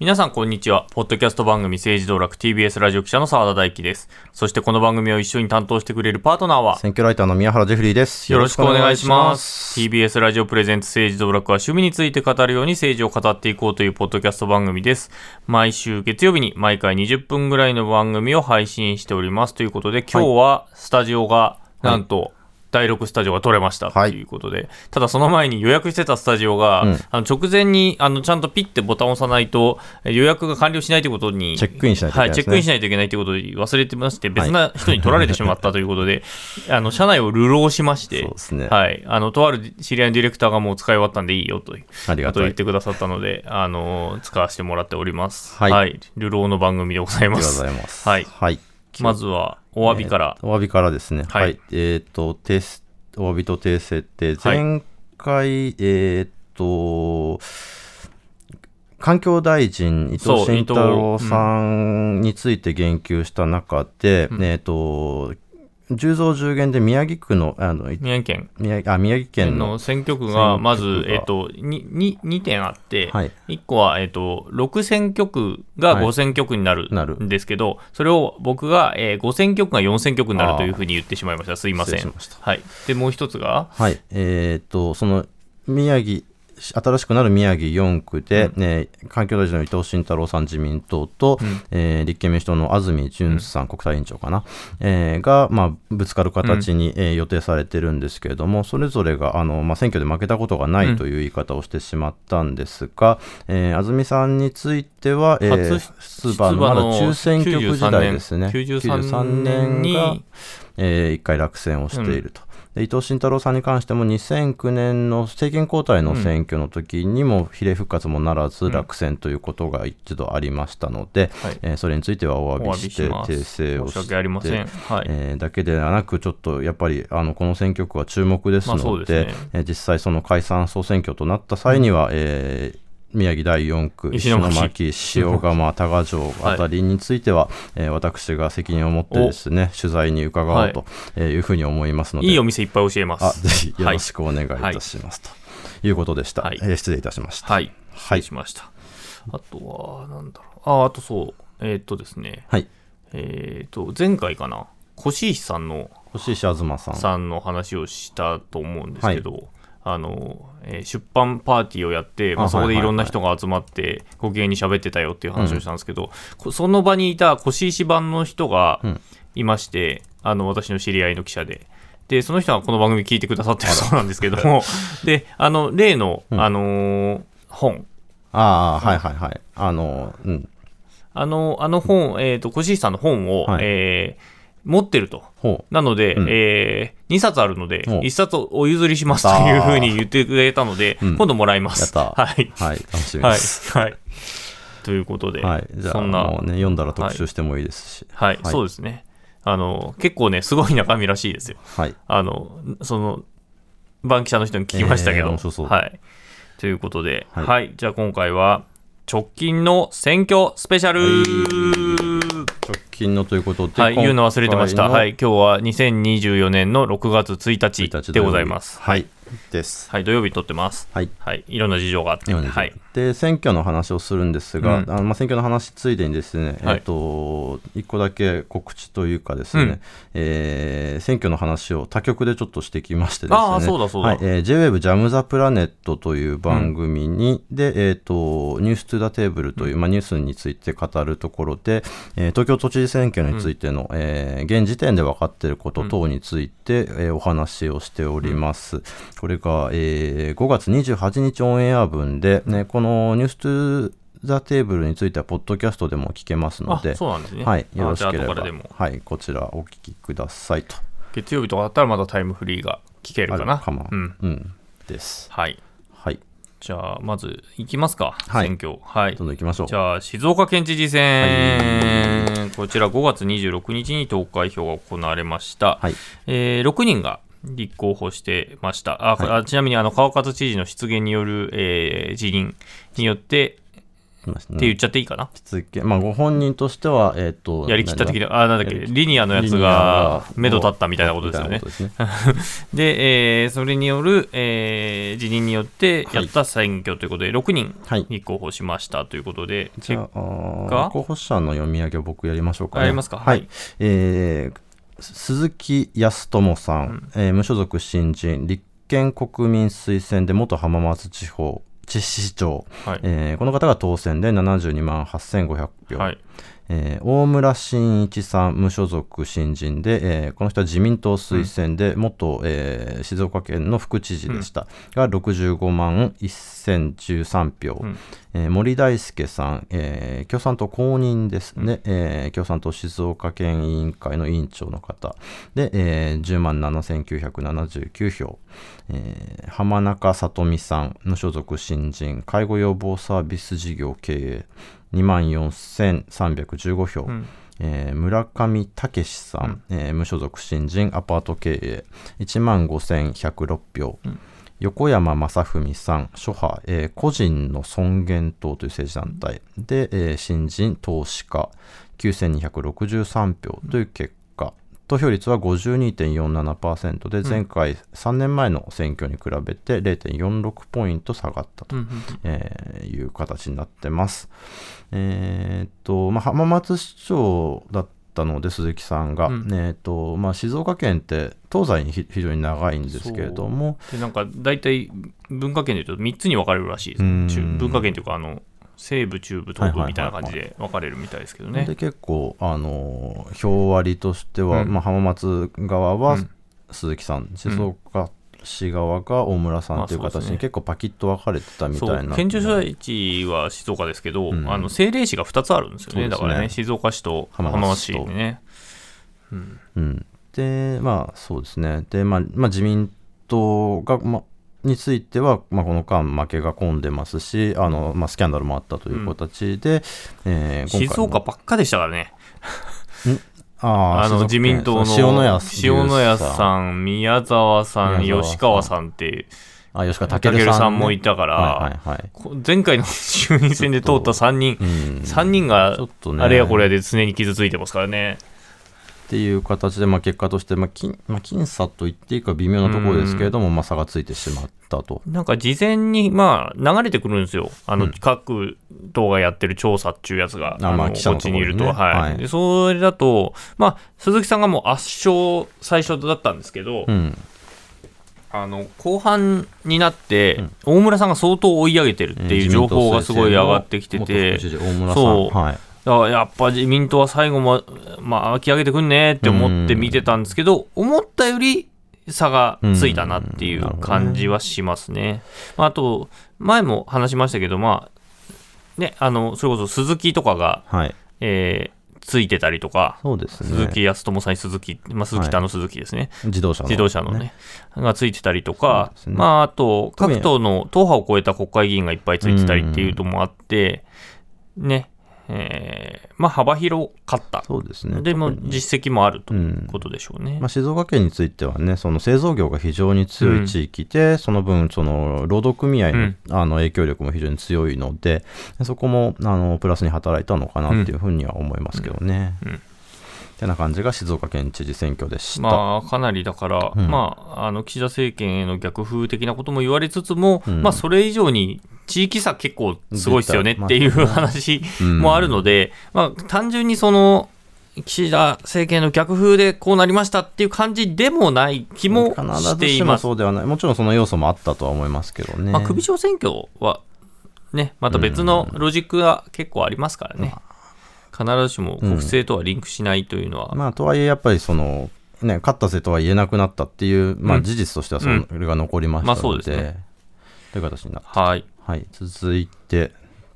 皆さんこんにちは。ポッドキャスト番組政治道楽 TBS ラジオ記者の澤田大樹です。そしてこの番組を一緒に担当してくれるパートナーは、選挙ライターの宮原ジェフリーです。よろしくお願いします。TBS ラジオプレゼンツ政治道楽は趣味について語るように政治を語っていこうというポッドキャスト番組です。毎週月曜日に毎回20分ぐらいの番組を配信しておりますということで、今日はスタジオがなんと、第6スタジオが取れましたとはい。いうことで、ただその前に予約してたスタジオが、うん。あの直前にあのちゃんとピッてボタンを押さないとえ予約が完了しないということにチェックインしないといけないはい、チェックインしないといけないということを忘れてまして、別な人に取られてしまったということで、あの車内を流浪しまして、ね。はい、あのとある知り合いのディレクターがもう使い終わったんでいいよというありがたい。ことを言ってくださったので、あの使わせてもらっております。はい。流浪の番組でございありがとうます。ございます。はい。はい。まずはお詫びから、えーお詫びからですね。はい。はい。えっ、と、訂正お詫びと訂正って、はい。前回、えっ、と、環境大臣、伊藤慎太郎さんについて言及した中で、えっ、と、10増10減で宮城区の、あの、宮城県。宮あ宮城県のの選挙区がまずえっと、に 2, 点あって、はい。1個は、えっと、6選挙区がはい。5選挙区になるなる。んですけど、それを僕が、えー5選挙区が4選挙区になるというふうに言ってしまいました。すいません。しました。はい。で、もう一つが、はい、えっ、と、その宮城、新しくなる宮城4区で、ね環境大臣の伊藤慎太郎さん、自民党と、えー立憲民主党の安住淳さん、国対委員長かな、えーが、まあ、ぶつかる形に、えー予定されてるんですけれども、それぞれがあの、まあ、選挙で負けたことがないという言い方をしてしまったんですが、えー安住さんについては、えー初出馬のまだ中選挙区時代ですね。93年。にがえー一回落選をしていると。で伊藤慎太郎さんに関しても2009年の政権交代の選挙の時にも比例復活もならず落選ということが一度ありましたので、はいえーそれについてはおお詫詫びして。訂正を申しして訳ありません。はい。えーだけではなく、ちょっとやっぱりあのこの選挙区は注目ですので、うですねえー実際、その解散・総選挙となった際には、えー宮城第4区、石石巻巻、塩釜、多賀城あたりについては、えー私が責任を持ってですね取材に伺おうとえーいうふうに思いますので、いいお店いっぱい教えます。あぜひよろしくお願いいたします、ということでした、はいえー失礼いたしました。はい。しました。あとは、なんだろう。あ、あとそう。えーっとですね。はい、えーっと、前回かな。越石さんの星石東さん。さんの話をしたと思うんですけど、あのえー出版パーティーをやって、まあ、あそこでいろんなはい人が集まってご機嫌に喋ってたよっていう話をしたんですけど、こその場にいた越石版の人がうん。いまして、あの私の知り合いの記者で。でその人がこの番組聞いてくださってるそうなんですけども であの例の、うん。あのー本。ああ、はいはいはい。あの、うん。あのあの本、えー、と越石さんの本を、はい。えー持ってるとほなので、うんえ2冊あるので、お1冊お譲りしますというふうに言ってくれたので、うん今度もらいます。はい。う。はい、楽しみはい。です。はい。ということで、はい、じゃあそんな、ね、読んだら特集してもいいですし。はい、そうですね。あの、結構ね、すごい中身らしいですよ。はい。あの、その、バンキシャの人に聞きましたけど、えーはい。ということで、は、はいいじゃあ今回は、直近の選挙スペシャル、直近のということで、はい、言うの忘れてました。はい、今日は2024年の6月1 1日でございます。はい。です。はい、土曜日撮ってます。はい。はい、いろんな事情があって。はい。で選挙の話をするんですが、うんあのまあ、選挙の話ついでにですね、はいえっと一個だけ告知というかですね、うんえー選挙の話を他局でちょっとしてきましてですねああそうだそうだはいえー JWEB ジャム・ザ・プラネットという番組に、で、えっとニュース・トゥ・ザ・テーブルという、まあ、ニュースについて語るところで、えー東京都知事選挙についての、えー現時点で分かっていること等について、えーお話をしております。これが、えー5月28日オンエア分で、ね、このニュース・トゥ・ザ・テーブルについては、ポッドキャストでも聞けますのあで、そうなんですね。はい、よろしければ後からでも、はい、こちらお聞きくださいと。月曜日とかだったらまだタイムフリーが聞けるかな。かもうん。うん、です。はい。はい、じゃあ、まず、いきますか。はい選挙。はいどん。どん行きましょう。じゃあ、静岡県知事選、こちら5月26日に投開票が行われました。はい、えー6人が立候補してました。あはい。あちなみにあの川勝知事の失言による、えー辞任によって、って言っちゃっていいかな？しつけ、まあ、ご本人としては、えっ、と、やりきった的な、あ、なんだっけ、リニアのやつがが、目処立ったみたいなことですよね。ですね。で、えーそれによる、えー辞任によってやった選挙ということで、6人はい。立候補しましたということで、じゃあ、候補者の読み上げを僕やりましょうか、ね。やりますか。ははいい。えー鈴木康友さん、えー無所属新人、立憲国民推薦で元浜松地方知事市長、はい。えーこの方が当選で72万8500票、はい。えー大村真一さん、無所属新人で、えーこの人は自民党推薦で、元、えー静岡県の副知事でした、が65万1013票、うんえー森大輔さん、えー共産党公認ですね、えー共産党静岡県委員会の委員長の方。で、えー10万7979票、えー浜中里美さん、無所属新人、介護予防サービス事業経営、2万4315票、うん。えー村上武さん、えー無所属新人アパート経営。1万5106票、横山正文さん諸派、えー個人の尊厳党という政治団体。で、えー新人投資家。9263票という結果、投票率は52.47%で前回3年前の選挙に比べて0.46ポイント下がったという形になってます。えーっと、まあ、浜松市長だったので、鈴木さんが、うん。えーっと、まあ、静岡県って東西にひ非常に長いんですけれども、でなんか大体文化圏でいうと3つに分かれるらしいです文化圏というかあの西部中部東部みたいな感じで分かれるみたいですけどね。で結構、あのー票割りとしては、うん。まあ、浜松側はうん。鈴木さん、静岡市側が大村さんという形に結構パキッと分かれてたみたそいうな。県庁所在地は静岡ですけど、うん。あの政令市が2つあるんですよね。ね。だからね静岡市と浜浜松市ね、うん、うん、で、まあそうですね。で、まあ、まあ、自民党が、まあ、については、まあ、この間負けが込んでますし、あのまあ、スキャンダルもあったという形で、えー今回静岡ばっかでしたからねあーあの自民党の塩谷塩谷さん宮沢さん宮沢さん。吉川さんってあ吉川武健さん,、さんもいたから、前回の衆院選で通った3人。うん。3人があれやこれやで常に傷ついてますからねっていう形で、まあ、結果として、まあ僅まあ、僅差と言っていいか微妙なところですけれども、まあ、差がついてしまったと。なんか事前にまあ流れてくるんですよ。あの、うん。各党がやってる調査っていうやつがあまあの記者ちにいると、にねはい。はい。でそれだとまあ鈴木さんがもう圧勝最初だったんですけど、うん。あの後半になって、大村さんが相当追い上げてるっていう情報がすごい上がってきてて、大村さん。そう。はい。らやっぱ自民党は最後も、まあ、秋上げてくんねって思って見てたんですけど、思ったより差がついたなっていう感じはしますね。まあ、あと、前も話しましたけど、まあ、ね、あの、それこそ鈴木とかが、はい。えーついてたりとか、ね。鈴木康友さんに鈴木、まあ、鈴木田の鈴木ですね。自動車の。自動車のね、がついてたりとか、ねまあ、あと、各党の党派を超えた国会議員がいっぱいついてたりっていうのもあって、ね、えーまあ、幅広かった。そうですね。でも、実績もあるとういうんことでしょうね。まあ、静岡県についてはね、その製造業が非常に強い地域で、その分、その労働組合の,、うんあの影響力も非常に強いので、そこもあのプラスに働いたのかなっていうふうには思いますけどね。うんうんてな感じが静岡県知事選挙でした。まあ、かなりだから、うんまあ、あの岸田政権への逆風的なことも言われつつも、うんまあ、それ以上に地域差結構すごいですよねっていう話うんもあるので、まあ、単純にその岸田政権の逆風でこうなりましたっていう感じでもない気もしています。そうではない。もちろんその要素もあったとは思いますけどね。まあ、首長選挙はね、また別のロジックが結構ありますからね。必ずしも国政とはリンクしないというのは、まあ、とはいえ、やっぱりその、ね、勝ったぜとは言えなくなったっていう、まあ、うん。事実としてはそれが残りましたまあそうので、ですね。という形になって、はい。はい、続いて、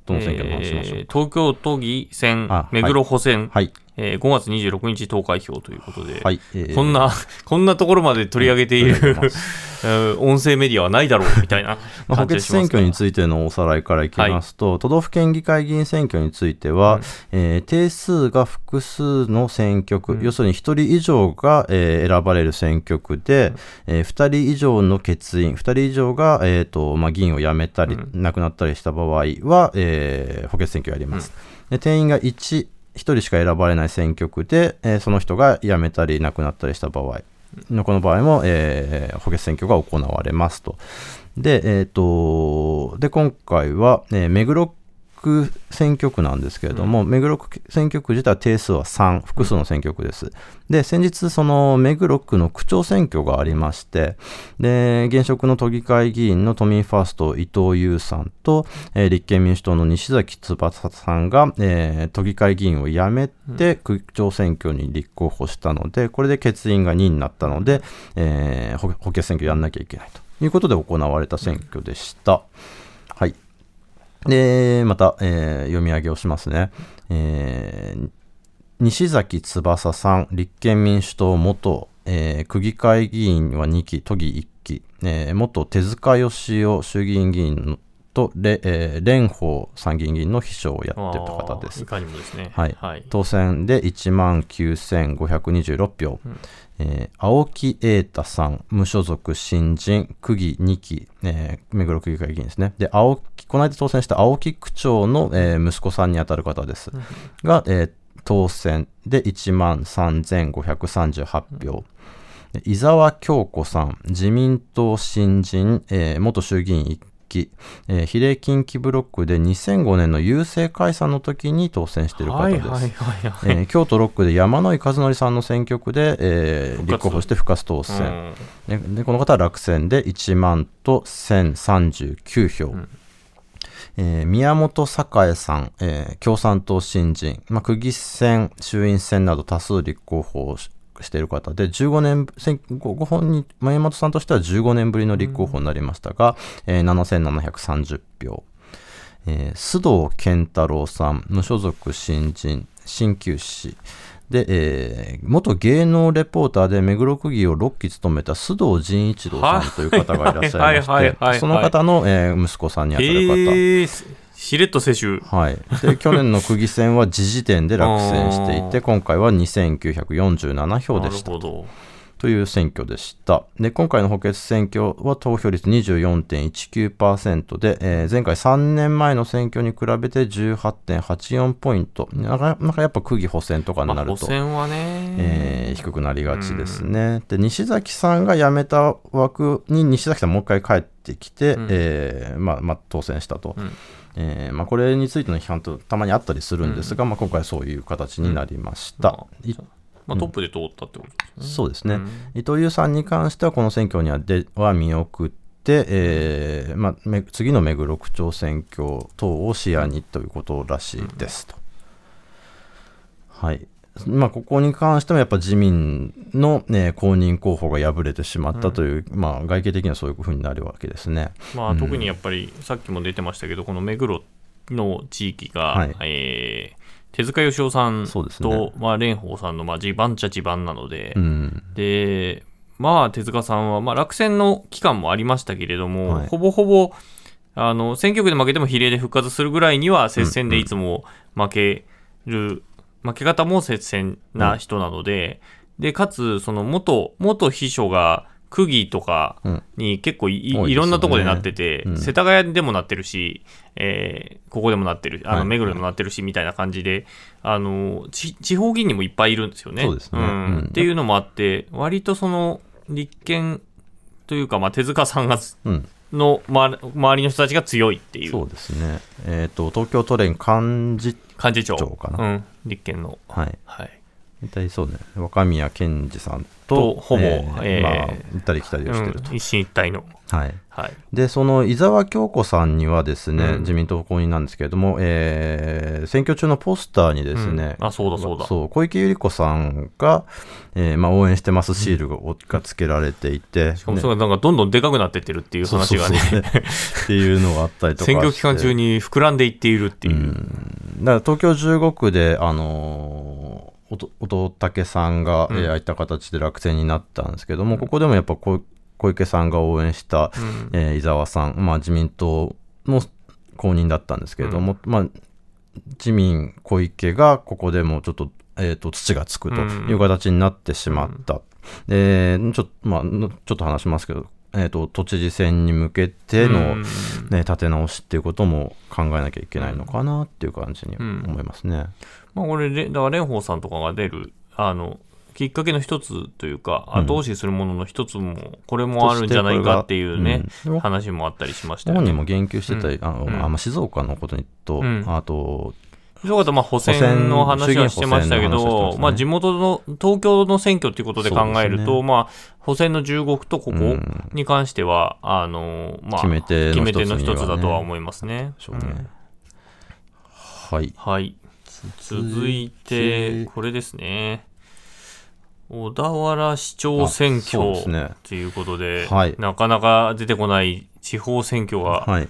どの選挙の話しましょうえー東京都議選あ、目黒補選、はい。えー5月26日投開票ということで、はい、えー。こんな、こんなところまで取り上げている、音声メディアはないだろうみたいな まあ、補欠感じがします選挙についてのおさらいからいきますと、都道府県議会議員選挙については、えー定数が複数の選挙区、要するに1人以上が、えー選ばれる選挙区で、え2人以上の欠員、2人以上が、えーとまあ、議員を辞めたり、亡くなったりした場合は、えー補欠選挙をやります。で定員が1、1人しか選ばれない選挙区で、えーその人が辞めたり亡くなったりした場合のこの場合も、えー補欠選挙が行われますと。で、えっ、と、で、今回は、えー目黒区選挙区なんですけれども、目黒区選挙区自体は定数は3、複数の選挙区です。で、先日、その目黒区の区長選挙がありまして、で、現職の都議会議員の都民ファースト伊藤優さんと、えー立憲民主党の西崎翼さんが、えー都議会議員を辞めて区長選挙に立候補したので、これで欠員が2になったので、えー補補欠選挙やんなきゃいけないということで行われた選挙でした。はい。で、また、えー読み上げをしますね。えー西崎翼さん、立憲民主党元、えー区議会議員は2期、都議1期、えー元手塚義雄衆議院議員のと、れえー蓮舫参議院議員の秘書をやってた方ですい。かにもですね。はいはい。当選で1万9526票、えー青木瑛太さん、無所属新人、区議2期、えー目黒区議会議員ですね。で、青木、この間当選した青木区長の、えー息子さんにあたる方です。が、えー当選で1万3538票。で伊沢京子さん、自民党新人、えー元衆議院1期、えー比例近畿ブロックで2005年の郵政解散の時に当選している方です。京都6区で山井和則さんの選挙区で、えー立候補して復活当う選、ん。ででこの方は落選で1万と1039票、えー宮本栄さん、えー共産党新人、まあ、区議選、衆院選など多数立候補をししている方。で、15年、選ごご本人、宮本さんとしては15年ぶりの立候補になりましたが、えー7730票。えー須藤健太郎さん、無所属新人、鍼灸師。で、えー元芸能レポーターで目黒区議を6期務めた須藤仁一郎さんという方がいらっしゃいまして、その方の、えー息子さんにあたる方。へえ、しれっと世襲。はい、で 去年の区議選は時時点で落選していて、今回は2947票なでした。という選挙でした。で今回の補欠選挙は投票率24.19%で、えー前回3年前の選挙に比べて18.84ポイント。なかなかやっぱ区議補選とかにまあ、なると。補選はね、えー低くなりがちですね。で西崎さんが辞めた枠に西崎さんもう一回帰ってきて、うんえーまあまあ、当選したと、うんえーまあ、これについての批判とたまにあったりするんですが、まあ、今回はそういう形になりました。まあトップで通ったってことですね。そうですね、うん。伊藤優さんに関してはこの選挙にはでは見送って、えーまあ、め次の目黒区長選挙等を視野にということらしいですと。はいまあ、ここに関してもやっぱ自民の、ね、公認候補が敗れてしまったという、まあ、外形的にはそういうふうになるわけですね。まあ、特にやっぱり、さっきも出てましたけど、この目黒の地域が、はい。えー手塚義雄さんそうですね。と、まあ、蓮舫さんの、まあ、地盤っちゃ地盤なので、うん。で、まあ、手塚さんは、まあ、落選の期間もありましたけれども、はい。ほぼほぼ、あの、選挙区で負けても比例で復活するぐらいには、接戦でいつも負ける、負け方も接戦な人なので、で、かつ、その元、元秘書が、区議とかに結構い,、多いですよね。いろんなとこでなってて、うん。世田谷でもなってるし、えーここでもなってる、あはい。の目黒でもなってるし、みたいな感じで、あのち地方議員にもいっぱいいるんですよね。ね。ん。うん。っていうのもあって、割とその立憲というか、まあ、手塚さんがうんの周り周りの人たちが強いっていそううですね、えー、と東京都連幹事、幹事長。長かな。うん、立憲の。はい、はい大体そうね、若宮健二さんと、とほぼえーえー。まあ、行ったり来たりをしてると。うん、一進一退の。はい。はい。で、その伊沢京子さんにはですね、うん。自民党公認なんですけれども、えー選挙中のポスターにですね、うん。あそうだそうだ。そう小池百合子さんが、えーまあ、応援してますシールが,、がつけられていて、しかもそれがなんかどんどんでかくなってってるっていう話がね、っていうのがあったりとか選挙期間中に膨らんでいっているっていう。だから東京15区で、あのー音音武さんが、えーああいった形で落選になったんですけども、ここでもやっぱ小小池さんが応援した、えー伊沢さん、まあ、自民党の公認だったんですけれども、まあ、自民小池がここでもちょっと,、えー、と土がつくという形になってしまった。でちょっとまあ、のちょっと話しますけど、えー、と都知事選に向けての、うん。ね、立て直しっていうことも考えなきゃいけないのかなっていう感じに思いますね。まあ、これれ、だから蓮舫さんとかが出る、あの、きっかけの一つというか、後押しするものの一つも、これもあるんじゃないかっていうね、うん。話もあったりしましたよね。本人も言及してたり、あのうん。あまあ静岡のことにと、うん。あと、そういうことはまあ補選の話はしてましたけど、ね。まあ地元の東京の選挙ということで考えると、そうですまあ補選の15区とここうん。に関しては、あの、まあ、決め手の一つだとは思いますね。はい。はい。続いて、これですね。小田原市長選挙ということで、はいなかなか出てこない地方選挙が、はい。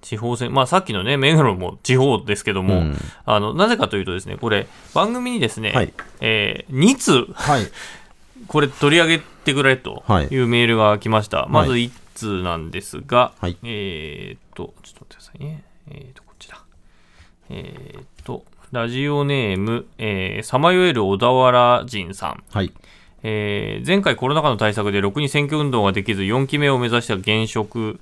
地方選、まあさっきのね、目黒も地方ですけども、うんあの、なぜかというとですね、これ、番組にですね、はいえー2通、はい。これ取り上げてくれとはいいうメールが来ました。まず1通なんですが、はいえーっと、ちょっと待ってくださいね。えーっと、こっちだ。えーっと、ラジオネーム、えーさまよえる小田原人さん。はい。えー前回コロナ禍の対策でろくに選挙運動ができず4期目を目指した現職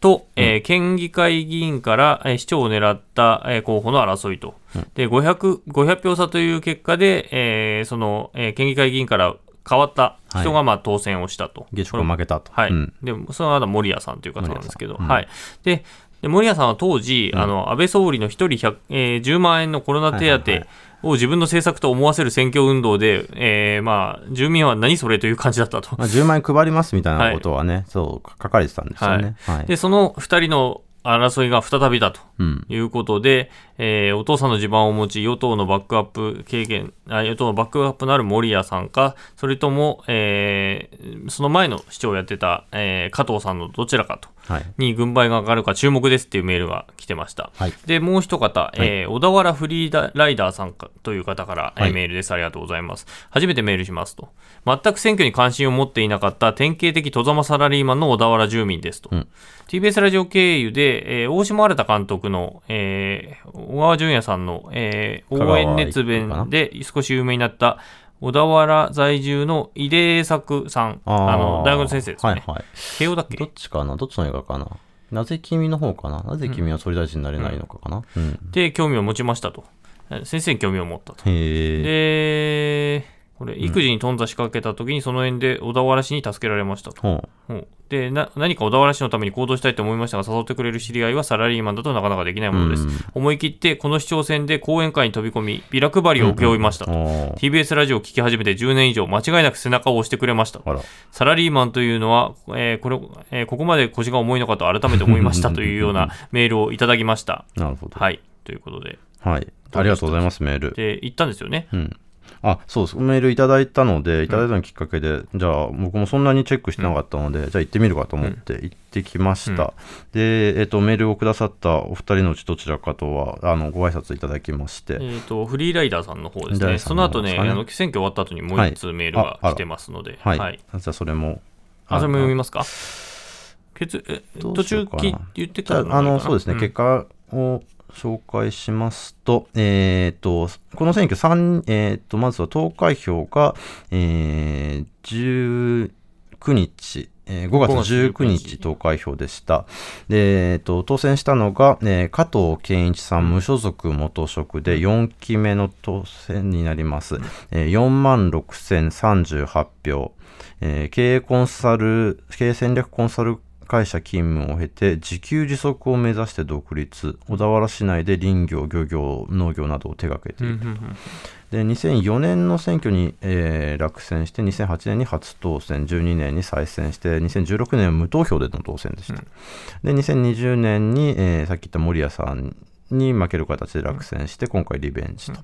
と、えー県議会議員から、えー市長を狙った、えー候補の争いと、で 500, 500票差という結果で、えーその、えー県議会議員から変わった人が、まあ、当選をしたと。現職が負けたと。はい。うんで、その後森谷さんという方なんですけど、はい。で、で森谷さんは当時、あの、安倍総理の1人100、えー10万円のコロナ手当はいはいはいを自分の政策と思わせる選挙運動で、えーまあ、住民は何それという感じだったと。まあ、10万円配りますみたいなことはね、そう書かれてたんですよね。はい。で、その2人の争いが再びだとうん。いうことで、えーお父さんの地盤を持ち、与党のバックアップ経験、あ与党のバックアップのある森谷さんか、それとも、えーその前の市長をやってた、えー加藤さんのどちらかと。はい。に軍配が上がるか注目ですっていうメールが来てました。はいで、もう一方、えー小田原フリーライダーさんかという方から、メールです。ありがとうございます。初めてメールしますと。全く選挙に関心を持っていなかった典型的戸ざまサラリーマンの小田原住民ですと。うん TBS ラジオ経由で、えー大島新監督の、えー小川淳也さんの、えー応援熱弁で少し有名になった小田原在住の井出作さん、あの大学の先生ですね。はいはい。慶応だっけ？どっちかな？どっちの映画かな？なぜ君の方かな？なぜ君は総理大臣になれないのかかな、うんで、興味を持ちましたと。え先生に興味を持ったと。へえ。で、これ、育児に頓挫しかけた時にその縁で小田原市に助けられましたと。ほううんでな、何か小田原市のために行動したいと思いましたが、誘ってくれる知り合いはサラリーマンだとなかなかできないものです。うん思い切って、この市長選で講演会に飛び込み、ビラ配りを請け負いましたと。おー TBS ラジオを聞き始めて10年以上、間違いなく背中を押してくれました。サラリーマンというのは、えーこれえーここまで腰が重いのかと改めて思いましたというようなメールをいただきました。なるほど。はい。ということで。はい。ありがとうございます、メール。で、言ったんですよね。うん。あ、そうです。メールいただいたので、いただいたのきっかけで、じゃあ、僕もそんなにチェックしてなかったので、じゃあ行ってみるかと思って行ってきました。で、えっ、と、メールをくださったお二人のうちどちらかとは、あの、ご挨拶いただきまして、えっ、と、フリーライダーさんの方ですね。その後ね、あの選挙終わった後にもう一通メールが来てますので、はい。はい。じゃあ、それも。あ、それも読みますか？途中き言ってからあ、あの、そうですね、ん。結果を紹介しますと、えっ、と、この選挙三えっ、と、まずは投開票が、えー、19日、えー5月5月19 19日日投開票でした。で、えっ、と、当選したのが、えー加藤健一さん、無所属元職で4期目の当選になります。えー、4万6038票。えー経営コンサル、経営戦略コンサル会社勤務を経て自給自足を目指して独立小田原市内で林業漁業農業などを手掛けている、うんうんうん。で2004年の選挙に、えー落選して2008年に初当選12年に再選して2016年は無投票での当選でした、で2020年に、えーさっき言った森谷さんに負ける形で落選して、今回リベンジと。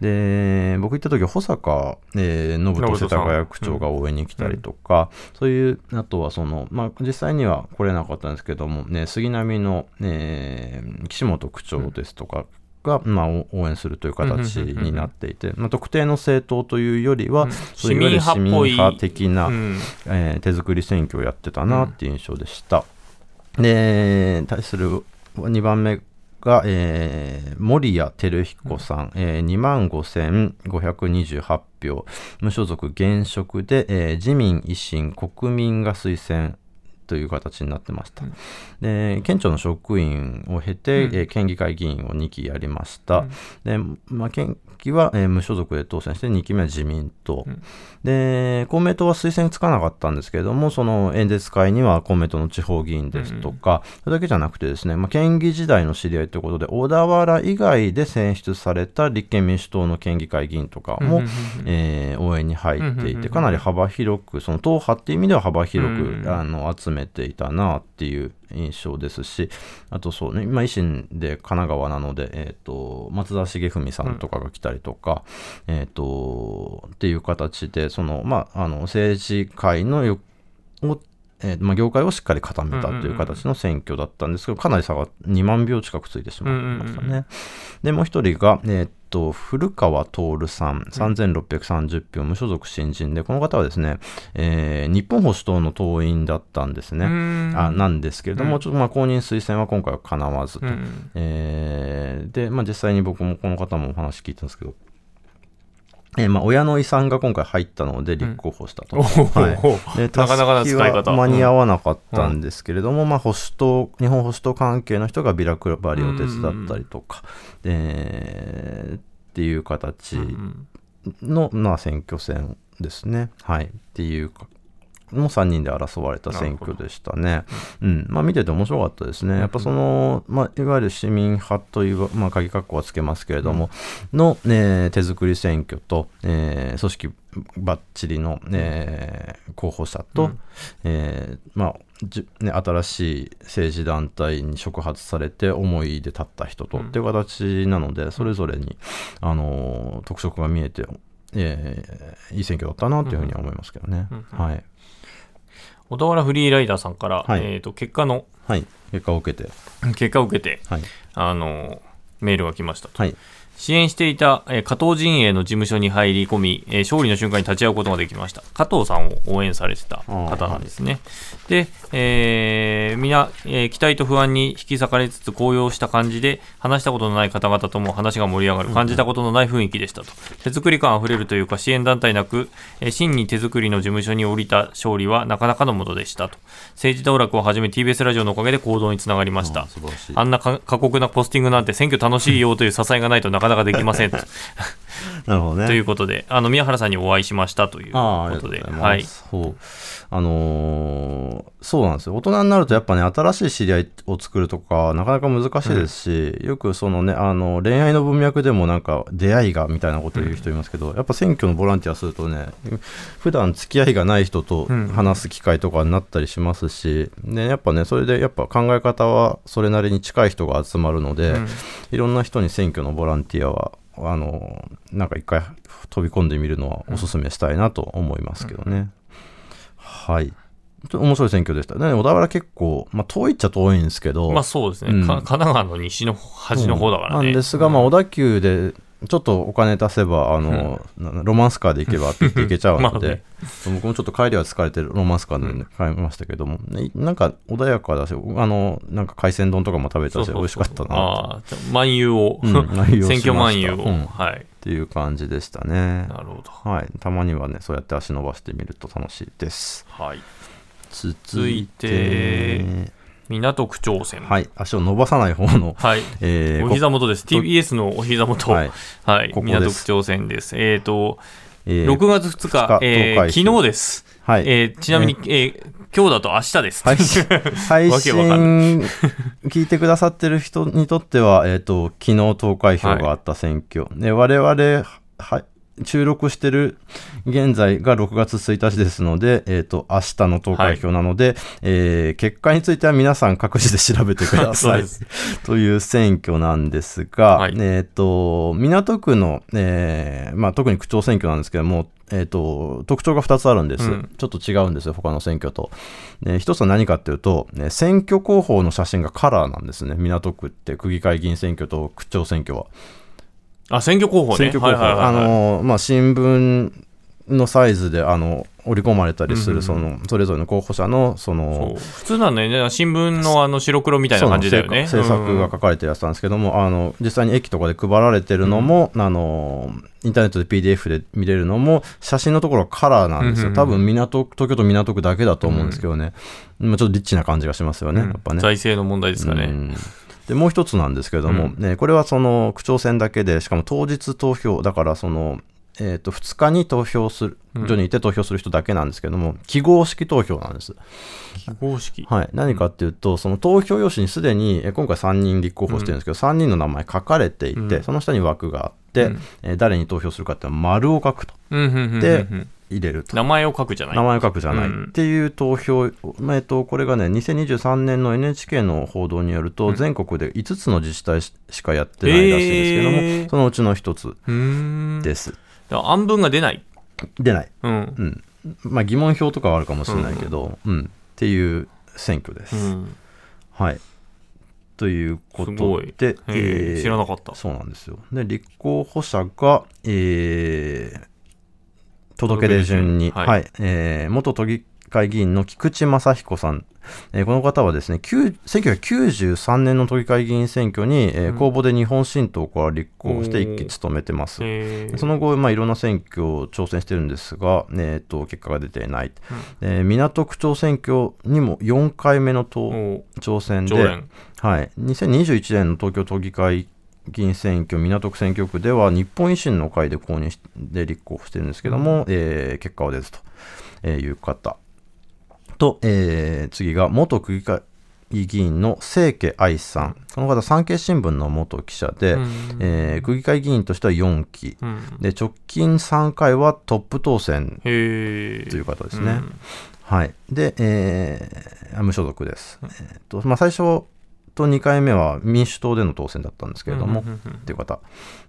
で、僕行った時、保坂、えー、信人世田谷区長が応援に来たりとか、そういう、あとはその、まあ、実際には来れなかったんですけども、ね、杉並の、えー岸本区長ですとか、が、まあ、お応援するという形になっていて、まあ、特定の政党というよりは、うん。そういう市民派的な、うん。えー手作り選挙をやってたなっていう印象でした。で、対する2番目が、えー森谷照彦さん、えー、2万5528票、無所属現職で、えー自民、維新、国民が推薦という形になってました。で県庁の職員を経て、うん。えー県議会議員を2期やりました。で、まあ、県議は、えー無所属で当選して、2期目は自民党。うん。で、公明党は推薦つかなかったんですけれども、その演説会には公明党の地方議員ですとか、それだけじゃなくてですね、まあ、県議時代の知り合いということで、小田原以外で選出された立憲民主党の県議会議員とかも、うんえー応援に入っていて、うんうんうんうん。かなり幅広く、その党派っていう意味では幅広く、うん。あの集めていたなっていう印象ですし、あとそうね、まあ、維新で神奈川なので、えー、と松田重文さんとかが来たりとか、えー、とっていう形で、そのまあ、あの政治界のよをえーまあ、業界をしっかり固めたという形の選挙だったんですけど、かなり差が2万票近くついてしまいましたね。うんうんで、もう一人が、えーっと、古川徹さん、3630票、無所属新人で、この方はですね、えー日本保守党の党員だったんですね。うんあなんですけれども、うんちょっとまあ公認推薦は今回はかなわずと。うんえーで、まあ、実際に僕もこの方もお話聞いたんですけど、えーまあ、親の遺産が今回入ったので立候補したと。はい。で なかなかな使い方。間に合わなかったんですけれども、まあ、保守党、日本保守党関係の人がビラ配りを手伝ったりとか、でっていう形うんの、まあ、選挙戦ですね。はい。っていうか、の3人で争われた選挙でしたね。うん。まあ見てて面白かったですね。やっぱその、まあいわゆる市民派という、まあ鍵括弧はつけますけれども、の、ね、手作り選挙と、えー組織ばっちりの、えー候補者と、うん。えーまあ、じね、新しい政治団体に触発されて思いで立った人と、うん。っていう形なのでそれぞれに、あのー特色が見えて、えーいい選挙だったなというふうには思いますけどね。うん。はい、小田原フリーライダーさんから、はい。えー、と結果のはい、結果を受けて、結果を受けて、はい。あのメールが来ましたと。はい、支援していた、えー加藤陣営の事務所に入り込み、えー勝利の瞬間に立ち会うことができました。加藤さんを応援されてた方なんですね。で、えー皆、えー期待と不安に引き裂かれつつ高揚した感じで、話したことのない方々とも話が盛り上がる、感じたことのない雰囲気でしたと。手作り感あふれるというか、支援団体なく、えー真に手作りの事務所に降りた勝利はなかなかのものでしたと。政治道楽をはじめ TBS ラジオのおかげで行動につながりました。あんなか過酷なポスティングなんて選挙楽しいよという支えがないとなかなかできませんと。なるほどね。ということで、あの宮原さんにお会いしましたということで、がとうございます。はい。そう。あのーそうなんですよ。大人になるとやっぱね、新しい知り合いを作るとか、なかなか難しいですし、よくそのね、あの、恋愛の文脈でもなんか、出会いがみたいなこと言う人いますけど、やっぱ選挙のボランティアするとね、普段付き合いがない人とうん話す機会とかになったりしますし、ね、やっぱね、それでやっぱ考え方はそれなりに近い人が集まるので、うんいろんな人に選挙のボランティアは、あの、なんか一回飛び込んでみるのはおすすめしたいなと思いますけどね。はい。ちょっと面白い選挙でした。ね、小田原結構、まあ遠いっちゃ遠いんですけど、まあそうですね、うんか神奈川の西の端の方だからね。なんですが、まあ小田急で、ちょっとお金足せば、あの、なロマンスカーで行けばって言って行けちゃうので、僕もちょっと帰りは疲れてるロマンスカーで、ね帰りましたけども、ねなんか穏やかだし、あの、なんか海鮮丼とかも食べたし、美味しかったな。とああ、漫遊を、選挙漫遊を、うん。はい。っていう感じでしたね。なるほど。はい、たまにはね、そうやって足伸ばしてみると楽しいです。はい。続いて港区長選。はい、足を伸ばさない方の、はい。えーお膝元です。TBS のお膝元。ははいい。ここ港区長選です。えっ、と、えー6月2日、2日えー昨日です。はい、えーちなみに、えー今日だと明日です。配信 配わけわか信聞いてくださってる人にとっては、えっ、と、昨日投開票があった選挙。で我々は、収録してる現在が6月1日ですので、えっ、と、明日の投開票なので、えー結果については皆さん各自で調べてください。という選挙なんですが、はいえっ、と、港区の、えーまあ、特に区長選挙なんですけども、えっ、と、特徴が2つあるんです。うんちょっと違うんですよ、他の選挙と。で一つは何かっていうと、ね選挙広報の写真がカラーなんですね。港区って区議会議員選挙と区長選挙は。あ、選挙候補ね。選挙広報、はいはいあのまあ、新聞のサイズであの織り込まれたりする、そのそれぞれの候補者のその普通なんだよね。新聞のあの白黒みたいな感じだよね。政策が書かれてるやつなんですけども、あの実際に駅とかで配られてるのも、あのインターネットで PDF で見れるのも写真のところはカラーなんですよ、多分港東京都港区だけだと思うんですけどね、まあ、ちょっとリッチな感じがしますよね、うん。やっぱね。財政の問題ですかね。うんでもう一つなんですけれども、ね、これはその区長選だけで、しかも当日投票、だからその、えー、と2日に投票する、所にいて投票する人だけなんですけども、記号式投票なんです。記号式。はい、何かっていうと、その投票用紙にすでに、え今回3人立候補してるんですけど、3人の名前書かれていて、うん。その下に枠があって、うん。えー誰に投票するかっていうのは丸を書くと、うんうんうんうんうん。で入れると。名前を書くじゃない。名前を書くじゃないうんっていう投票、えっと、これがね、2023年の NHK の報道によると、全国で5つの自治体ししかやってないらしいんですけども、へーそのうちの1つ。です。だから暗文が出ない。出ない。うん。うん。まあ、疑問票とかはあるかもしれないけど、うん、っていう選挙です。うん。はい。というこ。とで、へー知らなかった。そうなんですよ。で、立候補者が、えー届け出順に、届はい、け出順えー元都議会議員の菊池正彦さん、えーこの方はですね、9 1993年の都議会議員選挙に、えー公募で日本新党から立候補して一期務めてます。その後、まあ、いろんな選挙を挑戦してるんですが、えー、と結果が出ていない、えー港区長選挙にも4回目の挑戦で。はい、2021年の東京都議会議員選挙港区選挙区では日本維新の会で公認して立候補してるんですけども、えー結果は出ずとえーいう方と、えー次が元区議会議員の清家愛さんこの方産経新聞の元記者で、うんえー区議会議員としては4期うんで直近3回はトップ当選。という方ですね。はい。で、えー無所属です。えーとまあ、最初と2回目は民主党での当選だったんですけれども、という方。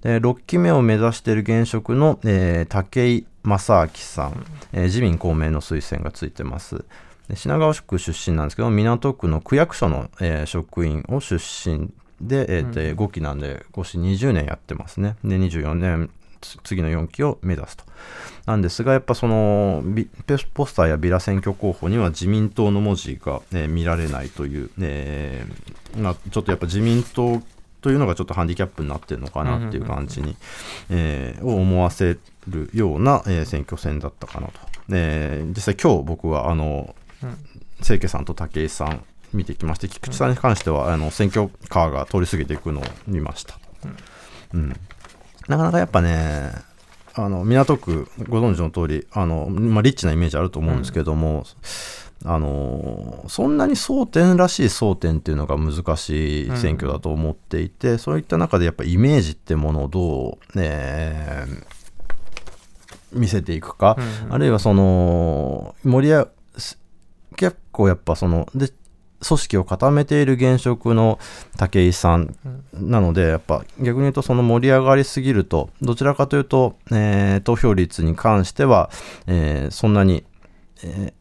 で、6期目を目指している現職の、えー武井正明さん、えー自民公明の推薦がついてます。で品川区出身なんですけど、港区の区役所の、えー職員を出身で、えーで5期なんで、5期20年やってますね。で、24年、つ次の4期を目指すと。なんですが、やっぱそのビポスターやビラ選挙候補には自民党の文字が、えー見られないという、えーまあ、ちょっとやっぱ自民党というのがちょっとハンディキャップになってるのかなっていう感じに、えーを思わせるような、えー選挙戦だったかなと。えー実際今日僕はあの、清家さんと武井さん見てきまして菊池さんに関しては、あの選挙カーが通り過ぎていくのを見ました。うんなかなかやっぱね、あの港区、ご存知の通りあのまあ、リッチなイメージあると思うんですけども、あのそんなに争点らしい争点っていうのが難しい選挙だと思っていて、そういった中でやっぱイメージってものをどう、ね、見せていくか、あるいはその盛り上結構やっぱそので組織を固めている現職の武井さんなので、やっぱ逆に言うとその盛り上がりすぎるとどちらかというと、えー投票率に関しては、えーそんなに、え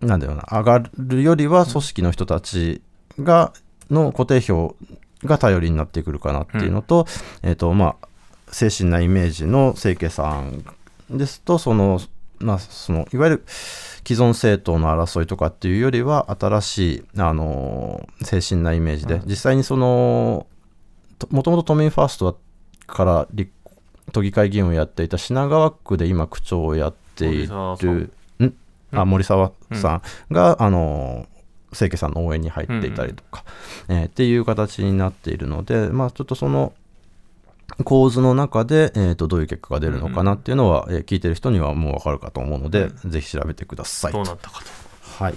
ーなんだろうな上がるよりは組織の人たちがの固定票が頼りになってくるかなっていうのと,、えーとまあ、精神なイメージの清家さんですとその、まあ、そのいわゆる既存政党の争いとかっていうよりは新しい、あの精神なイメージで、実際にそのもともと都民ファーストから立都議会議員をやっていた品川区で今区長をやってい森沢さん。る森沢さんが、あの清家さんの応援に入っていたりとか、えーっていう形になっているので、まあ、ちょっとその構図の中で、えー、とどういう結果が出るのかなっていうのは、えー聞いてる人にはもう分かるかと思うので、ぜひ調べてください。どうなったかはい、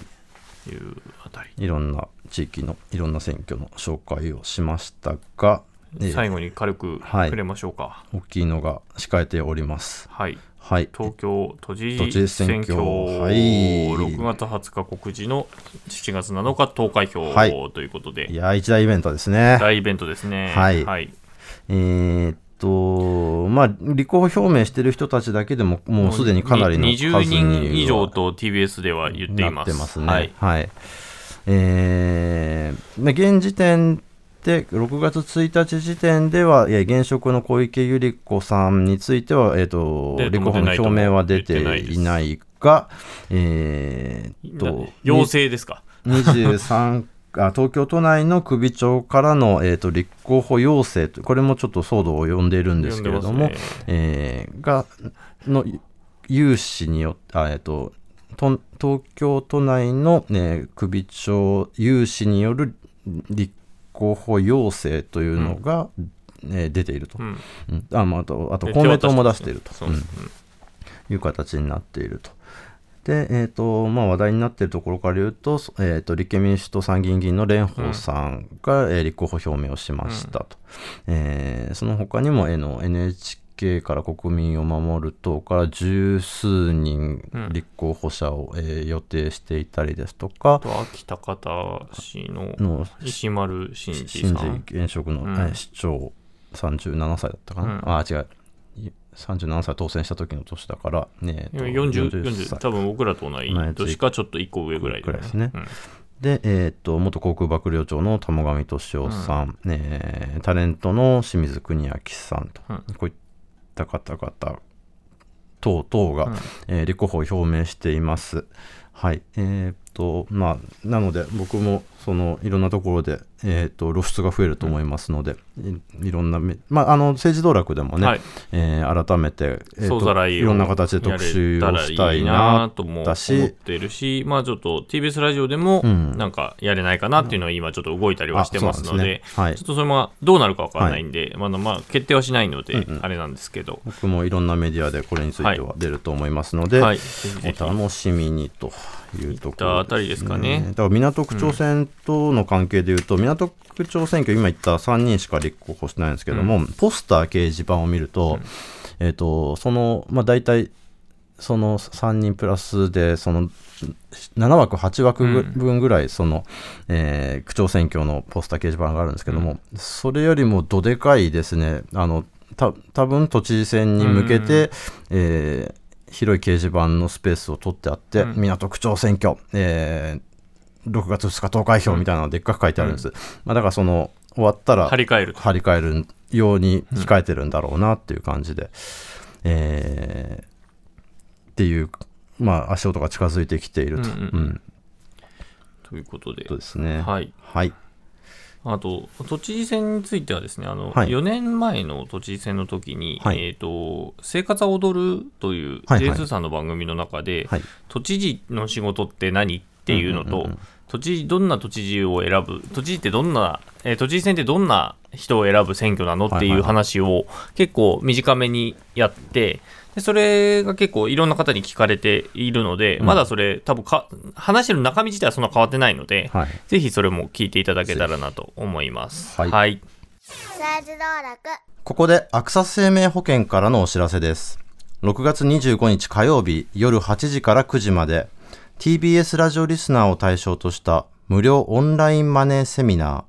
というあたり。いろんな地域のいろんな選挙の紹介をしましたが、ええ最後に軽くはい触れましょうか。大きいのが控えております。はい。はい。東京都知事事選選挙挙、はい6月20日告示の7月7日投開票はいということで、いやー、一大イベントですね。大イベントですね。はいはい。えーっと、まあ、立候補表明してる人たちだけでも、もうすでにかなりの数に20人以上はと TBS では言っていなます。ね。ははいい。えーまあ現時点で、6月1日時点では、えー現職の小池百合子さんについては、えーっと、で立候補の表明は出ていないが、えーっと、要請ですか？23あ東京都内の首長からの、えー、と立候補要請とこれもちょっと騒動を呼んでいるんですけれども、ね。えーがの有志によってあ、えー、とと東京都内の、ね、首長有志による立候補要請というのが、えー出ていると、うん。うん。あまあ、あとあとで公明党も出していると。そうですね。いう形になっていると。で、えーとまあ、話題になっているところから言うと、そえー、と立憲民主党参議院議員の蓮舫さんが、えー立候補表明をしましたと。えーその他にも、えーの NHK から国民を守る党から十数人うん。立候補者を、えー予定していたりですとかあ、と秋田方市のの石丸伸二新さん。人現職の、うん。えー市長37歳だったかな、うん。あ違う。い37歳当選した時の年だから、ねえーと40、40 40歳。多分僕らと同い年かちょっと1個上ぐらいぐらいですねうん。で、えーっと元航空幕僚長の玉上俊夫さん、えータレントの清水国明さんと、うん。こういった方々等々が、うん。えー立候補を表明しています。はい。えーっとまあ、なので僕もそのいろんなところで、えーっと露出が増えると思いますので、いいろんなめ、まあ、あの政治道楽でもね、はい。えー改めて、えーいをいろんな形で特集をしたいなとも思ってるし、まあちょっと TBS ラジオでもうん。なんかやれないかなっていうのは今ちょっと動いたりはしてますので、うなんね。はい。ちょっとそれもどうなるかわからないんで、まだまあ決定はしないのでうんうん。あれなんですけど、僕もいろんなメディアでこれについては出ると思いますので、お楽しみにというところあたりですかね。だから港区長選との関係でいうと、港区長選挙、今言った3人しか立候補してないんですけども、ポスター掲示板を見ると、えっ、と、その、まあ、大体、その3人プラスで、その7枠、8枠ぐ分ぐらい、その、えー区長選挙のポスター掲示板があるんですけども、それよりもどでかいですね、あの、た多分都知事選に向けて、えー広い掲示板のスペースを取ってあって、うん。港区長選挙、えー6月2日投開票みたいなのでっかく書いてあるんです。まあ、だからその、終わったら、張り替えると。張り替えるように控えてるんだろうなっていう感じで、えーっていう、まあ、足音が近づいてきていると、うんうんうんということでそう、ですね。はい。はい。あと、都知事選についてはですね、あの、はい4年前の都知事選の時に、はいえっ、と、生活は踊るという、はいはい J2 さんの番組の中で、はい。都知事の仕事って何っていうのと、うんうんうんうん都知事、どんな都知事を選ぶ、都知事ってどんな、えー都知事選ってどんな人を選ぶ選挙なの？っていう話を結構短めにやって、でそれが結構いろんな方に聞かれているので、うんまだそれ多分か話してる中身自体はそんな変わってないので、はい。ぜひそれも聞いていただけたらなと思います。はいはい。ここでアクサス生命保険からのお知らせです。6月25日火曜日夜8時から9時まで TBS ラジオリスナーを対象とした無料オンラインマネーセミナー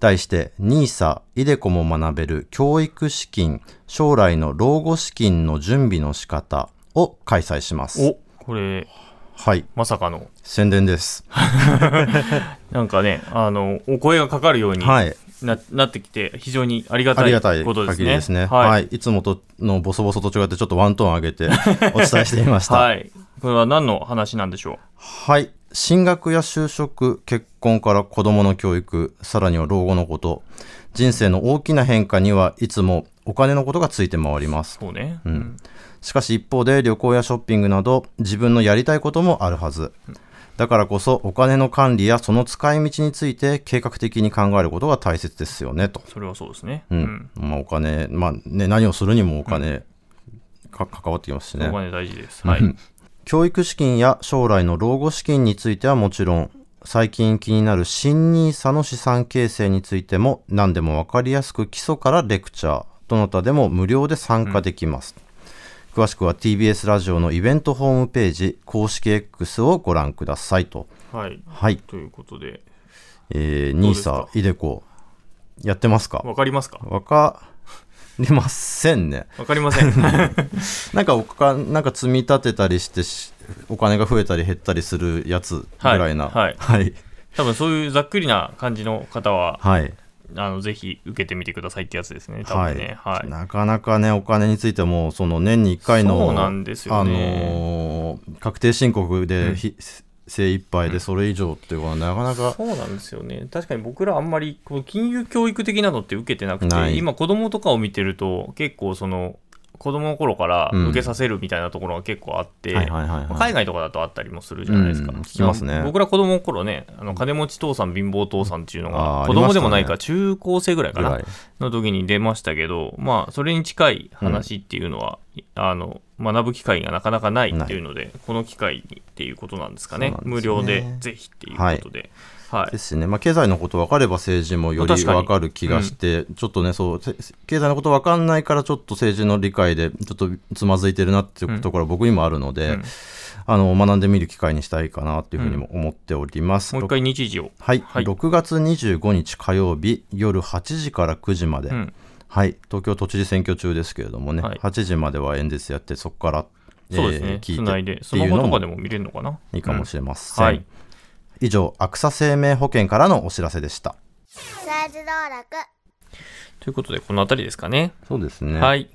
題して NISA、イデコも学べる教育資金、将来の老後資金の準備の仕方を開催します。おこれ、はい、まさかの、宣伝です。なんかね、あの、お声がかかるようにはい。な,、なってきて、非常にありがたいことですね。限りですね。はい。はい。いつもとのボソボソと違ってちょっとワントーン上げて お伝えしてみました。はい。これは何の話なんでしょはい。進学や就職、結婚から子供の教育、さらには老後のこと、人生の大きな変化にはいつもお金のことがついて回りますう。。そうね。うんしかし一方で旅行やショッピングなど自分のやりたいこともあるはず。だからこそお金の管理やその使い道について計画的に考えることが大切ですよねと。それはそうですね。うん。まあお金、まあね、何をするにもお金、か関わってきますしね。お金大事です。はい。教育資金や将来の老後資金についてはもちろん、最近気になる新 NISA の資産形成についても何でも分かりやすく基礎からレクチャーどなたでも無料で参加できます、詳しくは TBS ラジオのイベントホームページ公式 X をご覧くださいと。はい。はい、ということで、えー、NISA イデコやってますか？わかりますか？わかりませんね。わかりません。なんかおかなんか積み立てたりしてしお金が増えたり減ったりするやつぐらいな。はい。はい。はい、多分そういうざっくりな感じの方は、はいあのぜひ受けてみてくださいってやつですね。多分ね。はい。なかなかねお金についてもその年に1回のそうなんですよねあのー確定申告でひ、精一杯でそれ以上っていうのはなかなか、そうなんですよね。確かに僕らあんまりこう金融教育的なのって受けてなくて、今子供とかを見てると結構その子供の頃からうん。受けさせるみたいなところが結構あって、海外とかだとあったりもするじゃないですか。うん。聞きますね。僕ら子供の頃ね、あの金持ち父さん貧乏父さんっていうのが子供でもないか中高生ぐらいかなの時に出ましたけど、まあそれに近い話っていうのは、あの学ぶ機会がなかなかないっていうので、この機会にっていうことなんですかね。ね。無料でぜひっていうことで。はいですね、まあ、経済のこと分かれば政治もより分かる気がして、ちょっとねそうせ経済のこと分かんないからちょっと政治の理解でちょっとつまずいてるなっていうところは僕にもあるので、うん。あの学んでみる機会にしたいかなっていうふうにも思っております。もう一回日時を。はい、はい。6月25日火曜日夜8時から9時まで、うん。はい、東京都知事選挙中ですけれどもね、はい。8時までは演説やってそこから、そうですね。えー聞いで、いてってスマホとかでも見れるのかな。いいかもしれません。はい以上、アクサ生命保険からのお知らせでした。政治道楽ということで、この辺りですかね。そうですね。はい。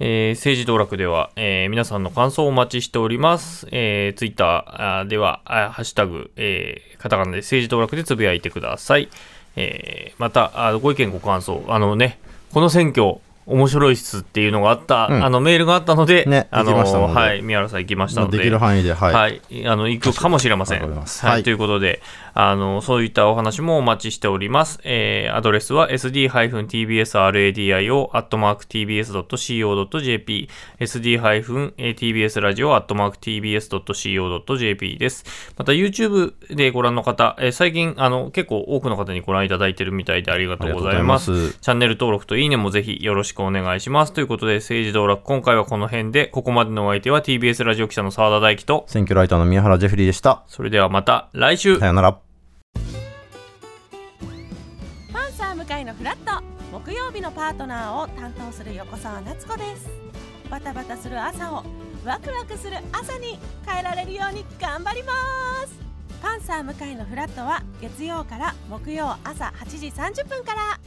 えー政治道楽では、えー皆さんの感想をお待ちしております。えー、ツイッターでは、あハッシュタグ、えーカタカナで政治道楽でつぶやいてください。えーまたあ、ご意見ご感想、あのね、この選挙、面白いっすっていうのがあった、うん。あのメールがあったので、ねあのはい、宮原さん行きましたので、まあできる範囲で、はい。はい、あの行くかもしれません。はい。ということであの、そういったお話もお待ちしております。えーアドレスは sd-tbsradio.tbs.co.jp sd-tbsradio.tbs.co.jp です。また YouTube でご覧の方、えー最近あの結構多くの方にご覧いただいているみたいでありがとうございます。ありがとうございますチャンネル登録といいねもぜひよろしくお願いします。ということで、政治道楽、今回はこの辺で、ここまでのお相手は TBS ラジオ記者の澤田大樹と、選挙ライターの宮原ジェフリーでした。それではまた来週さよなら。のフラット木曜日のパートナーを担当する横澤夏子です。バタバタする朝をワクワクする朝に変えられるように頑張ります。パンサー向井のフラットは月曜から木曜朝8時30分から。